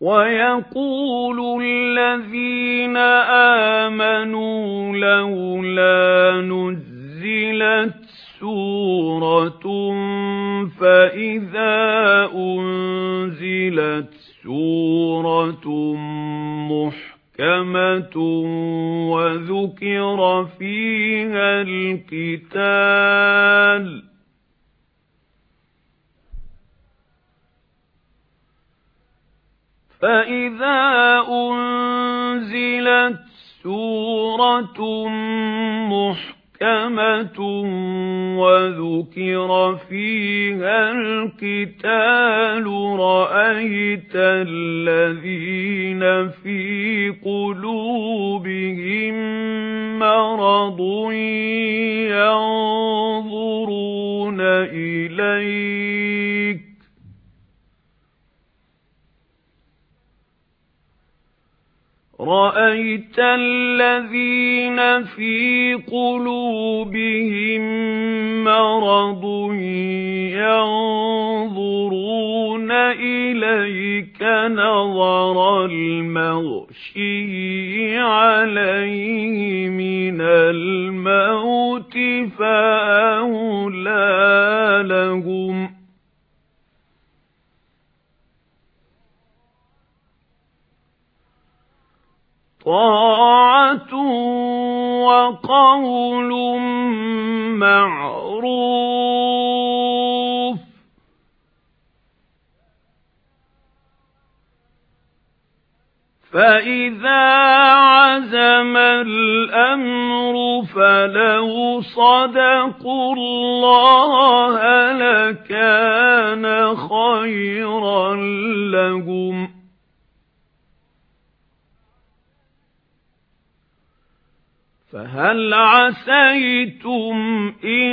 وَيَقُولُ الَّذِينَ آمَنُوا لَوْلَا نُزِّلَتْ سُورَةٌ فَإِذَا أُنزِلَتْ سُورَةٌ مُحْكَمَةٌ وَذُكِرَ فِيهَا الْقِتَالُ فَإِذَا أُنزِلَتْ سُورَةٌ مُحْكَمَةٌ وَذُكِرَ فِيهَا الْقِتَالُ رَأَيْتَ الَّذِينَ فِي قُلُوبِهِم مَّرَضٌ رَأَيْتَ الَّذِينَ فِي قُلُوبِهِم مَّرَضٌ يَنظُرُونَ إِلَيْكَ نَظَرَ الْمَغْشِيِّ عَلَيْهِ مِنَ الْمَوْتِ فَأَوْلَىٰ لَهُمْ طَاعَةٌ وَقَوْلٌ مَّعْرُوفٌ. فَإِذَا عَزَمَ الْأَمْرُ فَلَوْ صَدَقُوا اللَّهَ لَكَانَ خَيْرًا لَّهُمْ فَهَلْ عَسَيْتُمْ إِن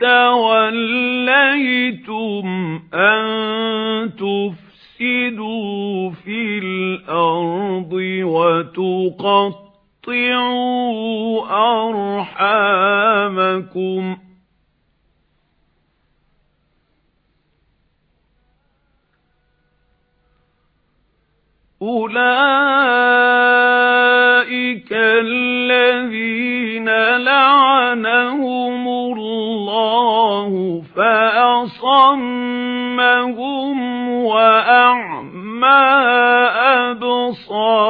تَوَلَّيْتُمْ أَن تُفْسِدُوا فِي الْأَرْضِ وَتُقَطِّعُوا أَرْحَامَكُمْ؟ أُولَئِكَ لَعَنَهُمُ اللَّهُ فَأَصَمَّهُمْ وَأَعْمَى أَبْصَارَهُمْ.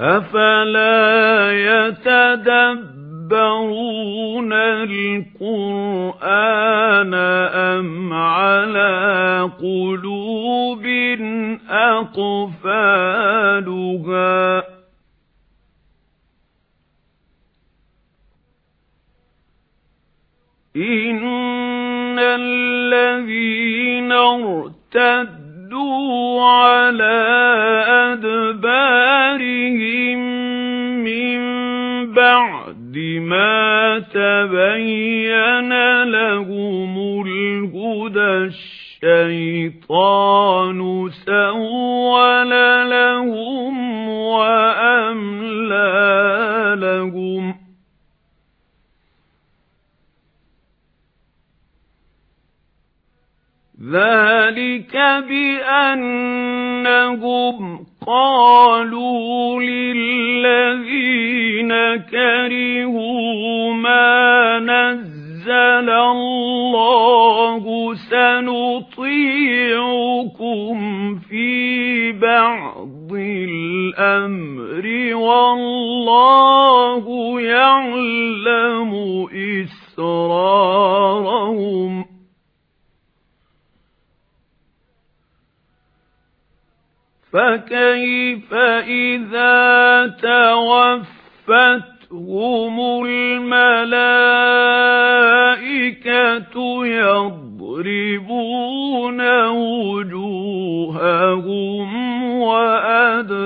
أَفَلَا يَتَدَبَّرُونَ الْقُرْآنَ أَمْ عَلَى قُلُوبٍ أَقْفَالُهَا. إِنَّ الَّذِينَ ارْتَدُّوا عَلَى أَدْبَارِهِم مِّن بَعْدِ مَا تَبَيَّنَ لَهُمُ الْهُدَى الشَّيْطَانُ سَوَّلَ لَهُمْ وَأَمْلَىٰ لَهُمْ. ذَلِكَ بِأَنَّهُمْ قَالُوا لِلَّذِينَ كَرِهُوا مَا نَزَّلَ اللَّهُ سَنُطِيعُكُمْ فِي بَعْضِ الْأَمْرِ وَاللَّهُ يَعْلَمُ إِسْرَارَهُمْ. فَكَيْفَ إِذَا تَوَفَّتْهُمُ الْمَلَائِكَةُ يَضْرِبُونَ وُجُوهَهُمْ وَأَدْبَارَهُمْ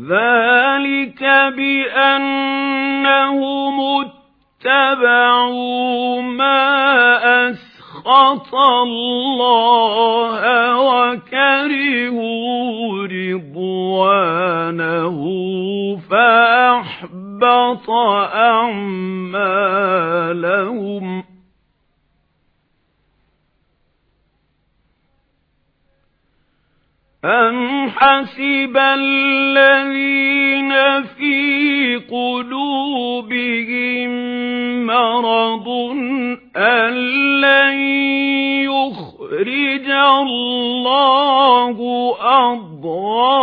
ذَلِكَ بِأَنَّهُمُ اتَّبَعُوا مَا سخط الله وكرهوا رضوانه فأحبط أعمالهم. أَمْ حَسِبَ الَّذِينَ فِي قُلُوبِهِم مَّرَضٌ أَن يُخْرِجَ اللَّهُ أَضْغَانَهُمْ